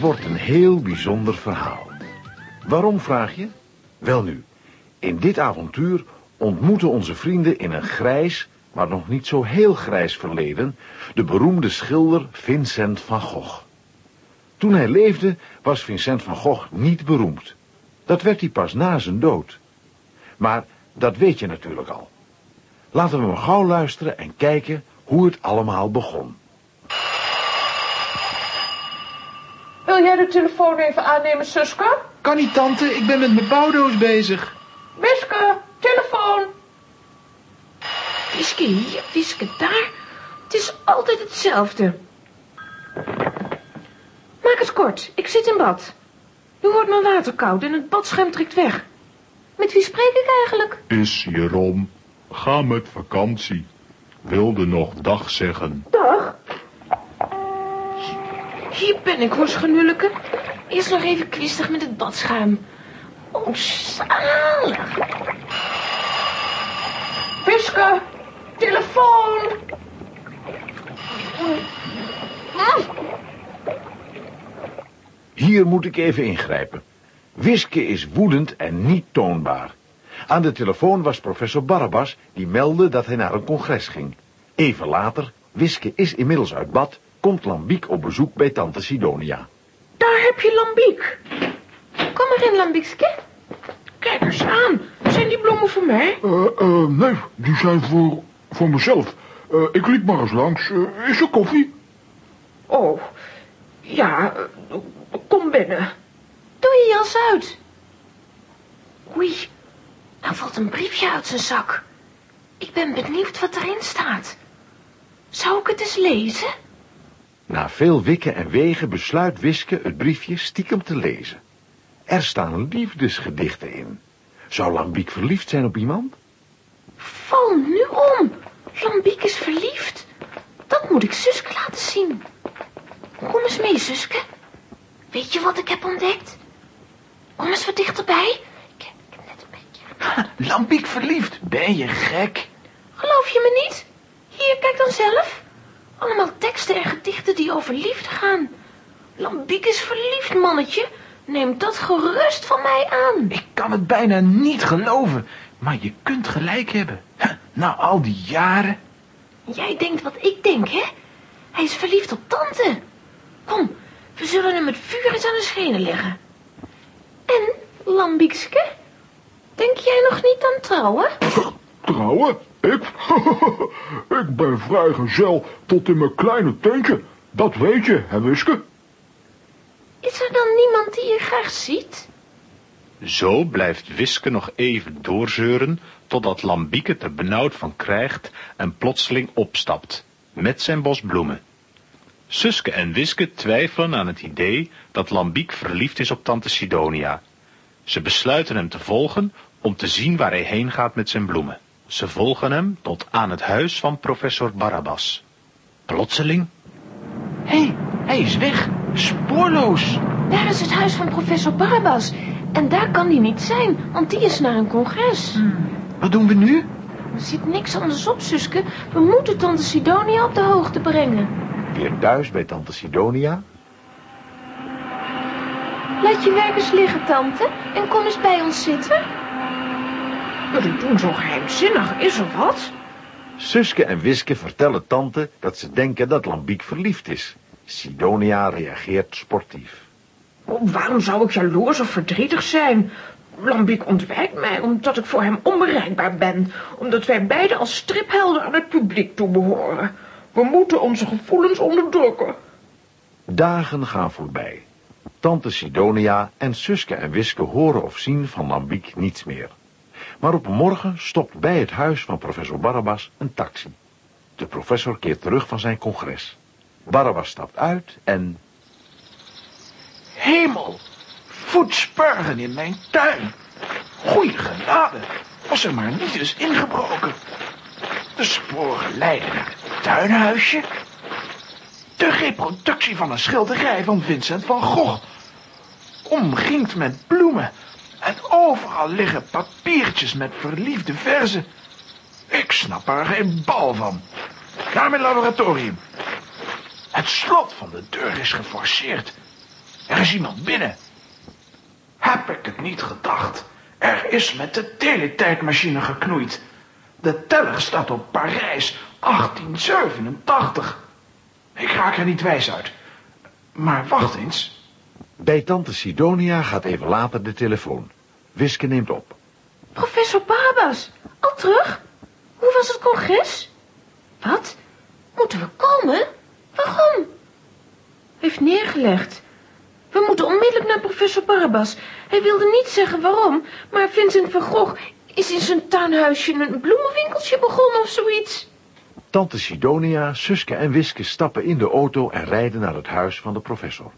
Wordt een heel bijzonder verhaal. Waarom vraag je? Welnu, in dit avontuur ontmoeten onze vrienden in een grijs, maar nog niet zo heel grijs verleden, de beroemde schilder Vincent van Gogh. Toen hij leefde was Vincent van Gogh niet beroemd. Dat werd hij pas na zijn dood. Maar dat weet je natuurlijk al. Laten we maar gauw luisteren en kijken hoe het allemaal begon. Wil jij de telefoon even aannemen, Suske? Kan niet, tante. Ik ben met mijn bouwdoos bezig. Wiske, telefoon. Wiske hier, wiske daar. Het is altijd hetzelfde. Maak het kort. Ik zit in bad. Nu wordt mijn water koud en het badschuim trekt weg. Met wie spreek ik eigenlijk? Is Jeroen. Ga met vakantie. Wilde nog dag zeggen. Hier ben ik, hoor, schenulke. Eerst nog even kwistig met het badschuim. Oh, zalig. Wiske, telefoon. Hier moet ik even ingrijpen. Wiske is woedend en niet toonbaar. Aan de telefoon was professor Barabbas, die meldde dat hij naar een congres ging. Even later, Wiske is inmiddels uit bad, komt Lambiek op bezoek bij tante Sidonia. Daar heb je Lambiek. Kom maar in, Lambiekske. Kijk eens aan. Zijn die bloemen voor mij? Eh, eh, nee, die zijn voor, voor mezelf. Eh, ik liep maar eens langs. Is er koffie? Oh, ja, kom binnen. Doe je jas uit. Oei, nou valt een briefje uit zijn zak. Ik ben benieuwd wat erin staat. Zou ik het eens lezen? Na veel wikken en wegen besluit Wiske het briefje stiekem te lezen. Er staan liefdesgedichten in. Zou Lambiek verliefd zijn op iemand? Val nu om. Lambiek is verliefd. Dat moet ik Suske laten zien. Kom eens mee, Suske. Weet je wat ik heb ontdekt? Kom eens wat dichterbij. Ik heb, ik heb net een beetje... Lambiek verliefd. Ben je gek? Geloof je me niet? Hier, kijk dan zelf. Allemaal teksten en gedichten die over liefde gaan. Lambiek is verliefd, mannetje. Neem dat gerust van mij aan. Ik kan het bijna niet geloven. Maar je kunt gelijk hebben. Na al die jaren. Jij denkt wat ik denk, hè? Hij is verliefd op tante. Kom, we zullen hem het vuur eens aan de schenen leggen. En, Lambiekske, denk jij nog niet aan trouwen? Trouwen? Ik? ik ben vrijgezel tot in mijn kleine tentje. Dat weet je, hè Wiske? Is er dan niemand die je graag ziet? Zo blijft Wiske nog even doorzeuren, totdat Lambieke er benauwd van krijgt en plotseling opstapt, met zijn bos bloemen. Suske en Wiske twijfelen aan het idee dat Lambiek verliefd is op tante Sidonia. Ze besluiten hem te volgen om te zien waar hij heen gaat met zijn bloemen. Ze volgen hem tot aan het huis van professor Barabbas. Plotseling, Hé, hey, hij is weg. Spoorloos. Daar is het huis van professor Barabbas. En daar kan hij niet zijn, want die is naar een congres. Wat doen we nu? Er zit niks anders op, Suske. We moeten tante Sidonia op de hoogte brengen. Weer thuis bij tante Sidonia. Laat je werk eens liggen, tante. En kom eens bij ons zitten. Wat ik doen zo geheimzinnig, is er wat? Suske en Wiske vertellen tante dat ze denken dat Lambiek verliefd is. Sidonia reageert sportief. Oh, waarom zou ik jaloers of verdrietig zijn? Lambiek ontwijkt mij omdat ik voor hem onbereikbaar ben. Omdat wij beiden als striphelden aan het publiek toebehoren. We moeten onze gevoelens onderdrukken. Dagen gaan voorbij. Tante Sidonia en Suske en Wiske horen of zien van Lambiek niets meer. Maar op morgen stopt bij het huis van professor Barabbas een taxi. De professor keert terug van zijn congres. Barabbas stapt uit en... Hemel. Voetspurgen in mijn tuin. Goeie genade. Was er maar niet eens ingebroken. De sporen leiden naar het tuinhuisje. De reproductie van een schilderij van Vincent van Gogh. Omringd met bloemen. Overal liggen papiertjes met verliefde verzen. Ik snap er geen bal van. Naar mijn laboratorium. Het slot van de deur is geforceerd. Er is iemand binnen. Heb ik het niet gedacht? Er is met de teletijdmachine geknoeid. De teller staat op Parijs 1887. Ik raak er niet wijs uit. Maar wacht eens. Bij tante Sidonia gaat even later de telefoon. Wiske neemt op. Professor Barbas, al terug? Hoe was het congres? Wat? Moeten we komen? Waarom? Heeft neergelegd. We moeten onmiddellijk naar professor Barbas. Hij wilde niet zeggen waarom, maar Vincent van Gogh is in zijn tuinhuisje een bloemenwinkeltje begonnen of zoiets. Tante Sidonia, Suske en Wiske stappen in de auto en rijden naar het huis van de professor.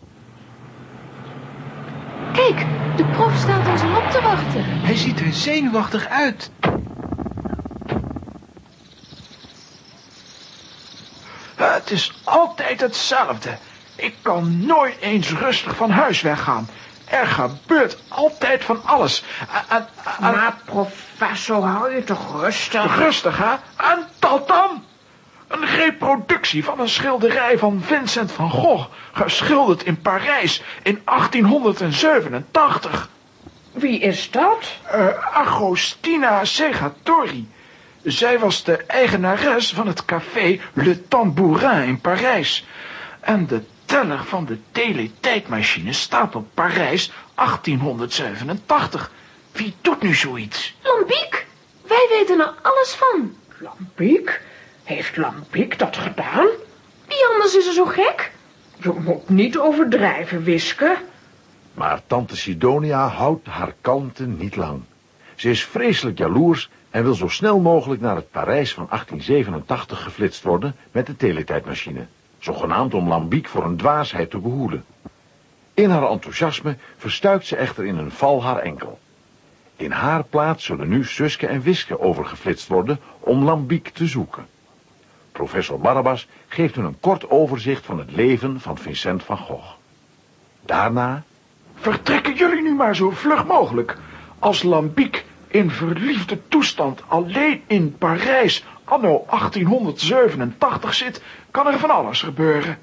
Kijk, de prof staat ons al op te wachten. Hij ziet er zenuwachtig uit. Het is altijd hetzelfde. Ik kan nooit eens rustig van huis weggaan. Er gebeurt altijd van alles. En- Maar professor, hou je toch rustig? rustig, hè? En dat dan? Een reproductie van een schilderij van Vincent van Gogh, geschilderd in Parijs in 1887. Wie is dat? Eh, Agostina Segatori. Zij was de eigenares van het café Le Tambourin in Parijs. En de teller van de teletijdmachine staat op Parijs 1887. Wie doet nu zoiets? Lambiek, wij weten er alles van. Lambiek? Heeft Lambiek dat gedaan? Wie anders is er zo gek? Je moet niet overdrijven, Wiske. Maar tante Sidonia houdt haar kalmte niet lang. Ze is vreselijk jaloers en wil zo snel mogelijk naar het Parijs van 1887 geflitst worden met de teletijdmachine. Zogenaamd om Lambiek voor een dwaasheid te behoeden. In haar enthousiasme verstuikt ze echter in een val haar enkel. In haar plaats zullen nu Suske en Wiske overgeflitst worden om Lambiek te zoeken. Professor Barabbas geeft hun een kort overzicht van het leven van Vincent van Gogh. Daarna Vertrekken jullie nu maar zo vlug mogelijk. Als Lambiek in verliefde toestand alleen in Parijs anno 1887 zit, kan er van alles gebeuren.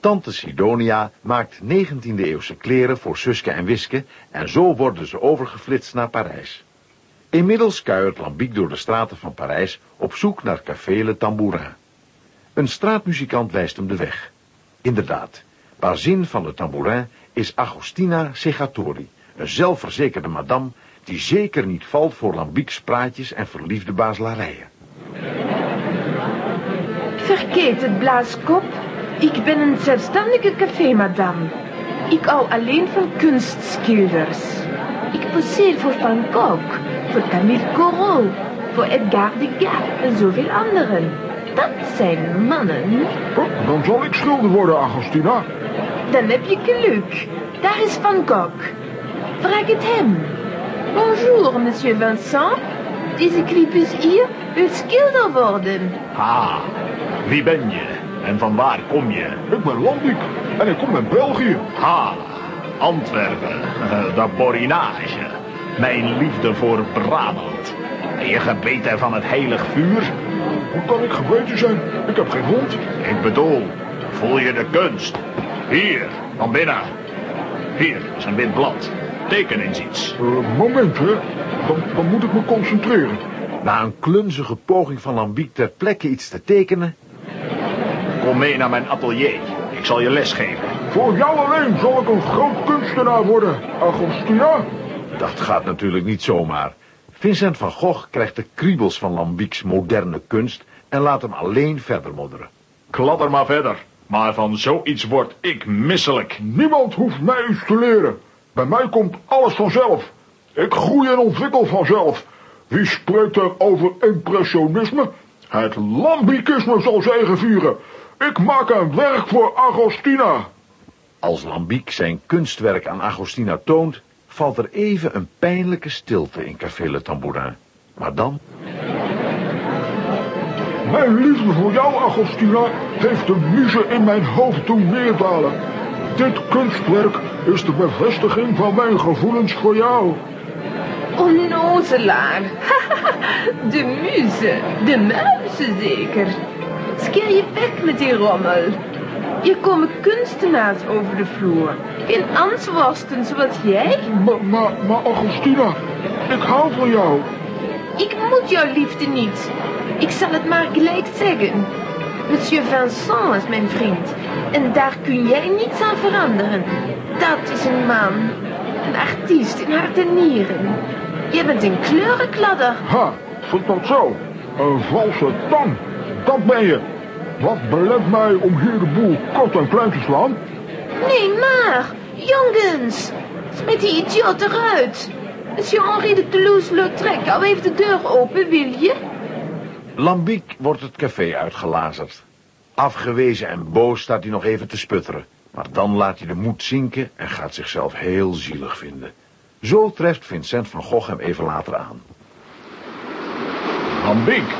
Tante Sidonia maakt 19e-eeuwse kleren voor Suske en Wiske en zo worden ze overgeflitst naar Parijs. Inmiddels kuiert Lambiek door de straten van Parijs op zoek naar Café Le Tambourin. Een straatmuzikant wijst hem de weg. Inderdaad, bazin van Le Tambourin is Agostina Segatori, een zelfverzekerde madame die zeker niet valt voor Lambieks praatjes en verliefde bazelarijen. Vergeet het blaaskop. Ik ben een zelfstandige café-madame. Ik hou alleen van kunstschilders. Ik poseer voor Van Gogh, voor Camille Corot, voor Edgar Degas en zoveel anderen. Dat zijn mannen. Oh, dan zal ik schilder worden, Agostina. Dan heb je geluk. Daar is Van Gogh. Vraag het hem. Bonjour, monsieur Vincent. Deze clipus hier wil schilder worden. Ah, wie ben je en van waar kom je? Ik ben Lambiek en ik kom uit België. Ha, Antwerpen, de borinage. Mijn liefde voor Brabant. Ben je gebeten van het heilig vuur? Hoe kan ik gebeten zijn? Ik heb geen hond. Ik bedoel, voel je de kunst? Hier, van binnen. Hier is een wit blad. Teken eens iets. Eh, moment, hè. Dan, dan moet ik me concentreren. Na een klunzige poging van Lambiek ter plekke iets te tekenen, Kom mee naar mijn atelier. Ik zal je les geven. Voor jou alleen zal ik een groot kunstenaar worden, Agostina. Dat gaat natuurlijk niet zomaar. Vincent van Gogh krijgt de kriebels van Lambieks moderne kunst en laat hem alleen verder modderen. Kladder maar verder. Maar van zoiets word ik misselijk. Niemand hoeft mij iets te leren. Bij mij komt alles vanzelf. Ik groei en ontwikkel vanzelf. Wie spreekt er over impressionisme? Het lambiekisme zal zegevieren. Ik maak een werk voor Agostina. Als Lambiek zijn kunstwerk aan Agostina toont, valt er even een pijnlijke stilte in Café Le Tambourin. Maar dan, Mijn liefde voor jou, Agostina, heeft de muze in mijn hoofd doen neerdalen. Dit kunstwerk is de bevestiging van mijn gevoelens voor jou. Onnozelaar. de muze. De muizen zeker. Skeer je weg met die rommel. Hier komen kunstenaars over de vloer. In answorsten zoals jij. Maar, maar, maar Augustina, ik hou van jou. Ik moet jouw liefde niet. Ik zal het maar gelijk zeggen. Monsieur Vincent is mijn vriend. En daar kun jij niets aan veranderen. Dat is een man. Een artiest in hart en nieren. Je bent een kleurenkladder. Ha, dat zo? Een valse tang, dat ben je. Wat belet mij om hier de boel kort en klein te slaan? Nee, maar. Jongens. Smit die idioot eruit. Monsieur Henri de Toulouse-Lautrec, hou even de deur open, wil je? Lambiek wordt het café uitgelazerd. Afgewezen en boos staat hij nog even te sputteren. Maar dan laat hij de moed zinken en gaat zichzelf heel zielig vinden. Zo treft Vincent van Gogh hem even later aan. Lambiek,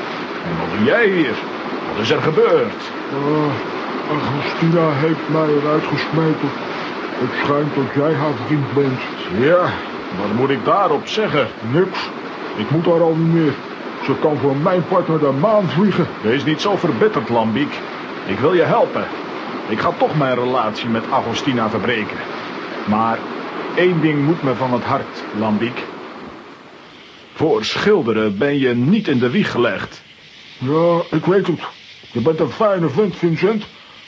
wat doe jij hier? Wat is er gebeurd? Uh, Augustina heeft mij eruit gesmeten. Het schijnt dat jij haar vriend bent. Ja, wat moet ik daarop zeggen? Niks. Ik moet daar al niet meer. Ze kan voor mijn part naar de maan vliegen. Wees niet zo verbitterd, Lambiek. Ik wil je helpen. Ik ga toch mijn relatie met Agostina verbreken. Maar één ding moet me van het hart, Lambiek. Voor schilderen ben je niet in de wieg gelegd. Ja, ik weet het. Je bent een fijne vent, Vincent.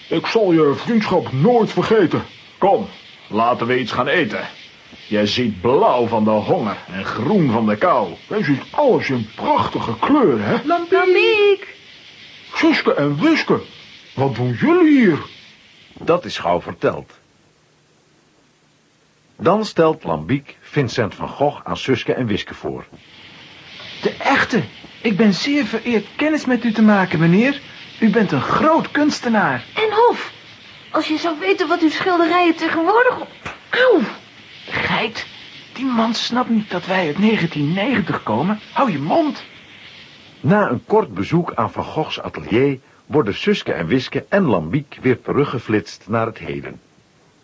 Ik zal je vriendschap nooit vergeten. Kom, laten we iets gaan eten. Jij ziet blauw van de honger en groen van de kou. Jij ziet alles in prachtige kleuren, hè? Lambiek. Suske en Wiske, wat doen jullie hier? Dat is gauw verteld. Dan stelt Lambiek Vincent van Gogh aan Suske en Wiske voor. De echte. Ik ben zeer vereerd kennis met u te maken, meneer. U bent een groot kunstenaar. En Hof, als je zou weten wat uw schilderijen tegenwoordig... Auw. Geit, die man snapt niet dat wij uit 1990 komen. Hou je mond. Na een kort bezoek aan Van Goghs atelier worden Suske en Wiske en Lambiek weer teruggeflitst naar het heden.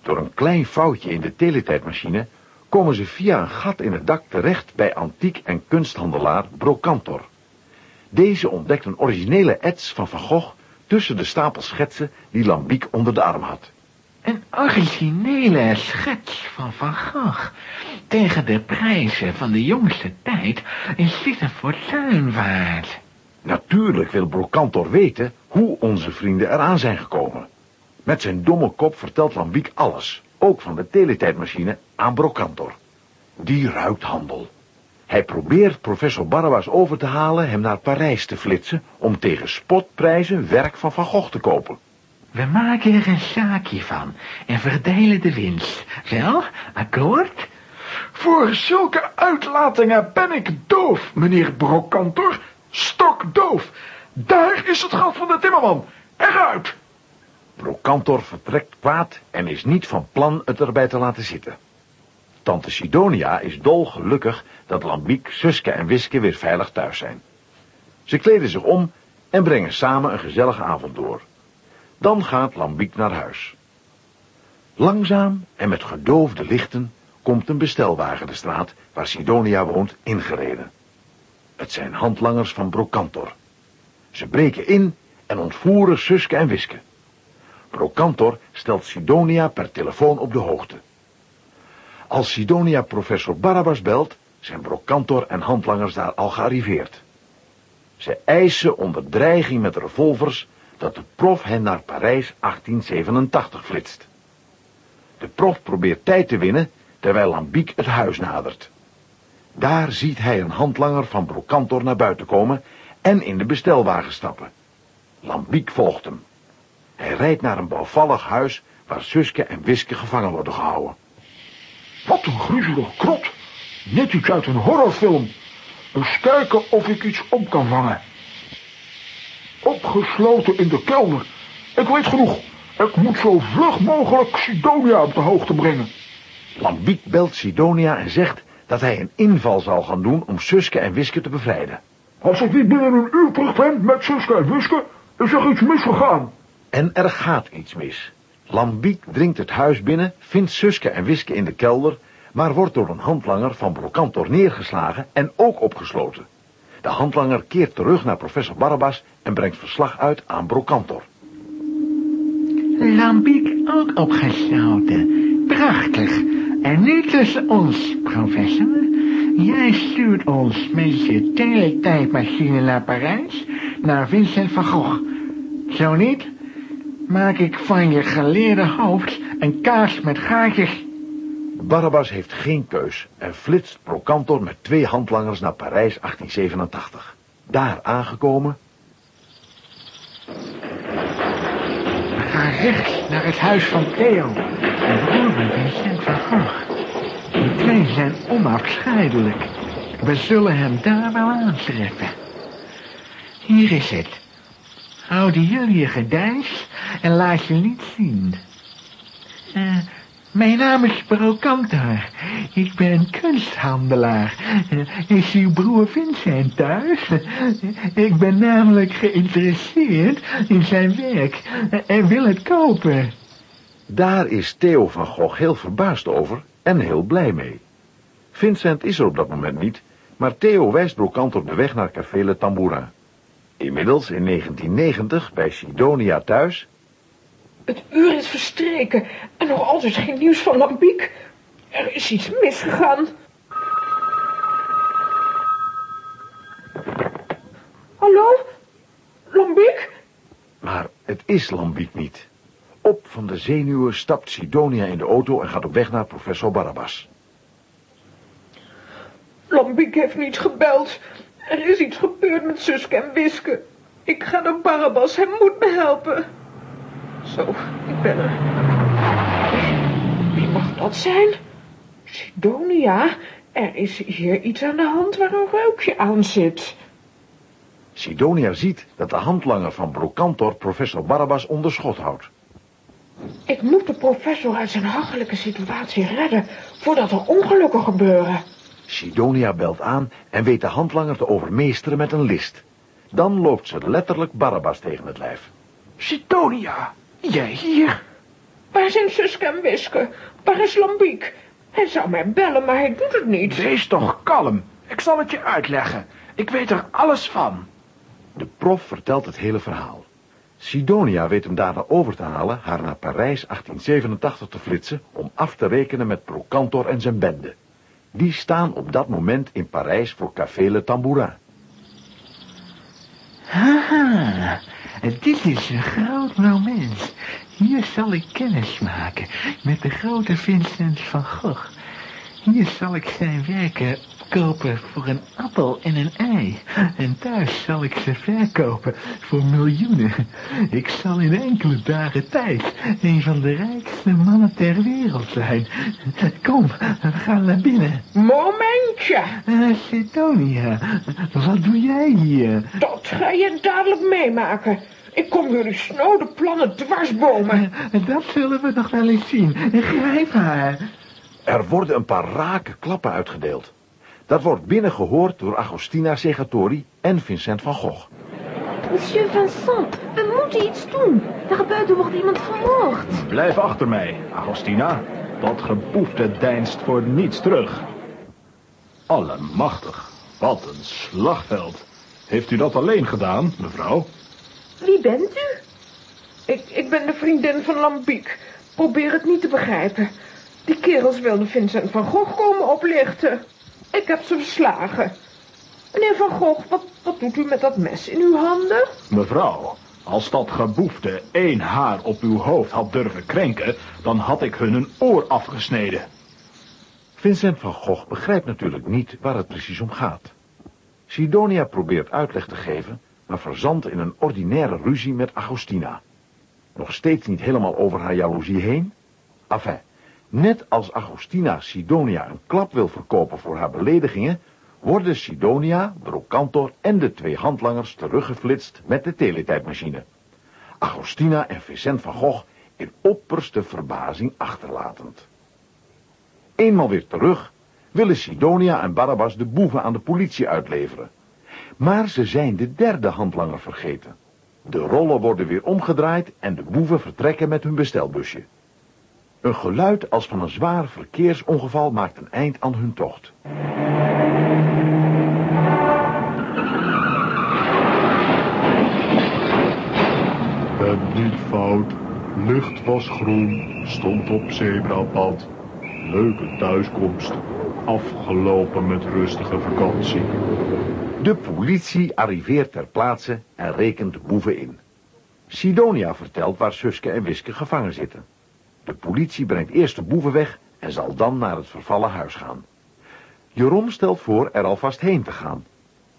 Door een klein foutje in de teletijdmachine komen ze via een gat in het dak terecht bij antiek- en kunsthandelaar Brocantor. Deze ontdekt een originele ets van Van Gogh tussen de stapel schetsen die Lambiek onder de arm had. Een originele schets van Van Gogh. Tegen de prijzen van de jongste tijd is dit een fortuin waard. Natuurlijk wil Brocantor weten hoe onze vrienden eraan zijn gekomen. Met zijn domme kop vertelt Lambiek alles, ook van de teletijdmachine, aan Brocantor. Die ruikt handel. Hij probeert professor Barabbas over te halen hem naar Parijs te flitsen om tegen spotprijzen werk van Van Gogh te kopen. We maken er een zaakje van en verdelen de winst. Wel, akkoord? Voor zulke uitlatingen ben ik doof, meneer Brokantor. Stokdoof. Daar is het gat van de timmerman. Eruit! Brocantor vertrekt kwaad en is niet van plan het erbij te laten zitten. Tante Sidonia is dolgelukkig dat Lambiek, Suske en Wiske weer veilig thuis zijn. Ze kleden zich om en brengen samen een gezellige avond door. Dan gaat Lambiek naar huis. Langzaam en met gedoofde lichten komt een bestelwagen de straat waar Sidonia woont ingereden. Het zijn handlangers van Brocantor. Ze breken in en ontvoeren Suske en Wiske. Brocantor stelt Sidonia per telefoon op de hoogte. Als Sidonia professor Barabbas belt, zijn Brocantor en handlangers daar al gearriveerd. Ze eisen onder dreiging met revolvers dat de prof hen naar Parijs 1887 flitst. De prof probeert tijd te winnen terwijl Lambiek het huis nadert. Daar ziet hij een handlanger van Brocantor naar buiten komen en in de bestelwagen stappen. Lambiek volgt hem. Hij rijdt naar een bouwvallig huis waar Suske en Wiske gevangen worden gehouden. Wat een griezelige krot. Net iets uit een horrorfilm. Eens kijken of ik iets op kan vangen. Opgesloten in de kelder. Ik weet genoeg. Ik moet zo vlug mogelijk Sidonia op de hoogte brengen. Lambiek belt Sidonia en zegt dat hij een inval zal gaan doen om Suske en Wiske te bevrijden. Als ik niet binnen een uur terug ben met Suske en Wiske, is er iets misgegaan. En er gaat iets mis. Lambiek dringt het huis binnen, vindt Suske en Wiske in de kelder, maar wordt door een handlanger van Brocantor neergeslagen en ook opgesloten. De handlanger keert terug naar professor Barabbas en brengt verslag uit aan Brocantor. Lambiek ook opgesloten. Prachtig. En nu tussen ons, professor. Jij stuurt ons met je teletijdmachine naar Parijs, naar Vincent van Gogh. Zo niet, maak ik van je geleerde hoofd een kaas met gaatjes. Barabbas heeft geen keus en flitst Procantor met twee handlangers naar Parijs 1887. Daar aangekomen... We gaan rechts naar het huis van Theo, broer van Vincent van Gogh. Die twee zijn onafscheidelijk. We zullen hem daar wel aantreffen. Hier is het. Houden jullie je gedijs en laat je niet zien. Eh, mijn naam is Brokantor. Ik ben kunsthandelaar. Eh, Is uw broer Vincent thuis? Eh, Ik ben namelijk geïnteresseerd in zijn werk en wil het kopen. Daar is Theo van Gogh heel verbaasd over en heel blij mee. Vincent is er op dat moment niet, maar Theo wijst Brocantor de weg naar Café Le Tambourin. Inmiddels in 1990 bij Sidonia thuis Het uur is verstreken en nog altijd geen nieuws van Lambiek. Er is iets misgegaan. Hallo? Lambiek? Maar het is Lambiek niet. Op van de zenuwen stapt Sidonia in de auto en gaat op weg naar professor Barabbas. Lambiek heeft niet gebeld. Er is iets gebeurd met Suske en Wiske. Ik ga naar Barabbas, hij moet me helpen. Zo, ik ben er. Wie mag dat zijn? Sidonia, er is hier iets aan de hand waar een reukje aan zit. Sidonia ziet dat de handlanger van Brocantor professor Barabbas onder schot houdt. Ik moet de professor uit zijn hachelijke situatie redden, voordat er ongelukken gebeuren. Sidonia belt aan en weet de handlanger te overmeesteren met een list. Dan loopt ze letterlijk Barabbas tegen het lijf. Sidonia, jij hier? Waar zijn Suske en Wiske? Waar is Lambiek? Hij zou mij bellen, maar hij doet het niet. Wees toch kalm. Ik zal het je uitleggen. Ik weet er alles van. De prof vertelt het hele verhaal. Sidonia weet hem daarna over te halen haar naar Parijs 1887 te flitsen om af te rekenen met Procantor en zijn bende. Die staan op dat moment in Parijs voor Café Le Tambourin. Haha, dit is een groot moment. Hier zal ik kennis maken met de grote Vincent van Gogh. Hier zal ik zijn werken kopen voor een appel en een ei. En thuis zal ik ze verkopen voor miljoenen. Ik zal in enkele dagen tijd een van de rijkste mannen ter wereld zijn. Kom, we gaan naar binnen. Momentje, Uh, wat doe jij hier? dat ga je dadelijk meemaken. Ik kom jullie snode plannen dwarsbomen. Eh, Dat zullen we nog wel eens zien. Grijp haar. Er worden een paar rake klappen uitgedeeld. Dat wordt binnengehoord door Agostina Segatori en Vincent van Gogh. Monsieur Vincent, we moeten iets doen. Daar buiten wordt iemand vermoord. Blijf achter mij, Agostina. Dat geboefte deinst voor niets terug. Allemachtig, wat een slagveld. Heeft u dat alleen gedaan, mevrouw? Wie bent u? Ik, ik ben de vriendin van Lambiek. Probeer het niet te begrijpen. Die kerels wilden Vincent van Gogh komen oplichten. Ik heb ze verslagen. Meneer van Gogh, wat, wat doet u met dat mes in uw handen? Mevrouw, als dat geboefte één haar op uw hoofd had durven krenken, dan had ik hun een oor afgesneden. Vincent van Gogh begrijpt natuurlijk niet waar het precies om gaat. Sidonia probeert uitleg te geven, maar verzandt in een ordinaire ruzie met Agostina. Nog steeds niet helemaal over haar jaloezie heen. Enfin, net als Agostina Sidonia een klap wil verkopen voor haar beledigingen, worden Sidonia, Brocantor en de twee handlangers teruggeflitst met de teletijdmachine. Agostina en Vincent van Gogh in opperste verbazing achterlatend. Eenmaal weer terug willen Sidonia en Barabbas de boeven aan de politie uitleveren. Maar ze zijn de derde handlanger vergeten. De rollen worden weer omgedraaid en de boeven vertrekken met hun bestelbusje. Een geluid als van een zwaar verkeersongeval maakt een eind aan hun tocht. Ben niet fout. Licht was groen, stond op zebrapad. Leuke thuiskomst. Afgelopen met rustige vakantie. De politie arriveert ter plaatse en rekent de boeven in. Sidonia vertelt waar Suske en Wiske gevangen zitten. De politie brengt eerst de boeven weg en zal dan naar het vervallen huis gaan. Jeroen stelt voor er alvast heen te gaan.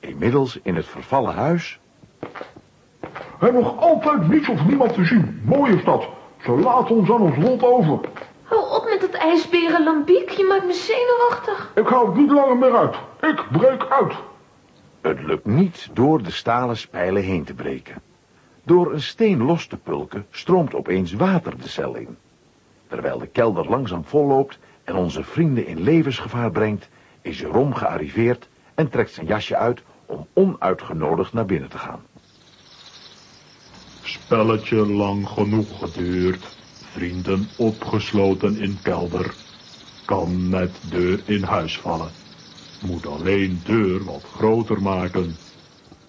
Inmiddels in het vervallen huis... We hebben nog altijd niets of niemand te zien. Mooie stad. Ze laten ons aan ons lot over. Hou op met dat ijsberen, Lambiek. Je maakt me zenuwachtig. Ik hou het niet langer meer uit. Ik breek uit. Het lukt niet door de stalen spijlen heen te breken. Door een steen los te pulken stroomt opeens water de cel in. Terwijl de kelder langzaam volloopt en onze vrienden in levensgevaar brengt, is Jeroen gearriveerd en trekt zijn jasje uit om onuitgenodigd naar binnen te gaan. Spelletje lang genoeg geduurd. Vrienden opgesloten in kelder. Kan met deur in huis vallen. Moet alleen deur wat groter maken.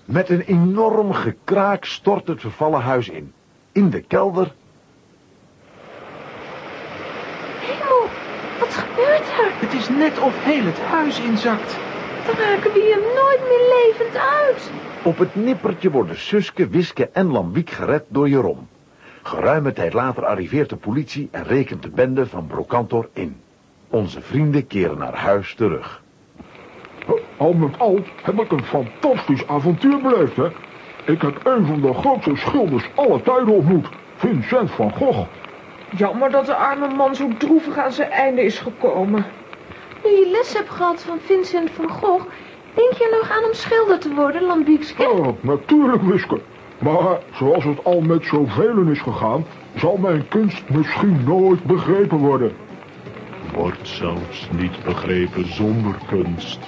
Met een enorm gekraak stort het vervallen huis in. In de kelder Hemel, wat gebeurt er? Het is net of heel het huis inzakt. Dan raken we hier nooit meer levend uit. Op het nippertje worden Suske, Wiske en Lambiek gered door Jeroen. Geruime tijd later arriveert de politie en rekent de bende van Brocantor in. Onze vrienden keren naar huis terug. Al met al heb ik een fantastisch avontuur beleefd, hè. Ik heb een van de grootste schilders aller tijden ontmoet. Vincent van Gogh. Jammer dat de arme man zo droevig aan zijn einde is gekomen. Nu je les hebt gehad van Vincent van Gogh... denk je nog aan om schilder te worden, Lambiekske? Oh, natuurlijk, Wiske. Maar zoals het al met zoveel is gegaan... zal mijn kunst misschien nooit begrepen worden. Wordt zelfs niet begrepen zonder kunst.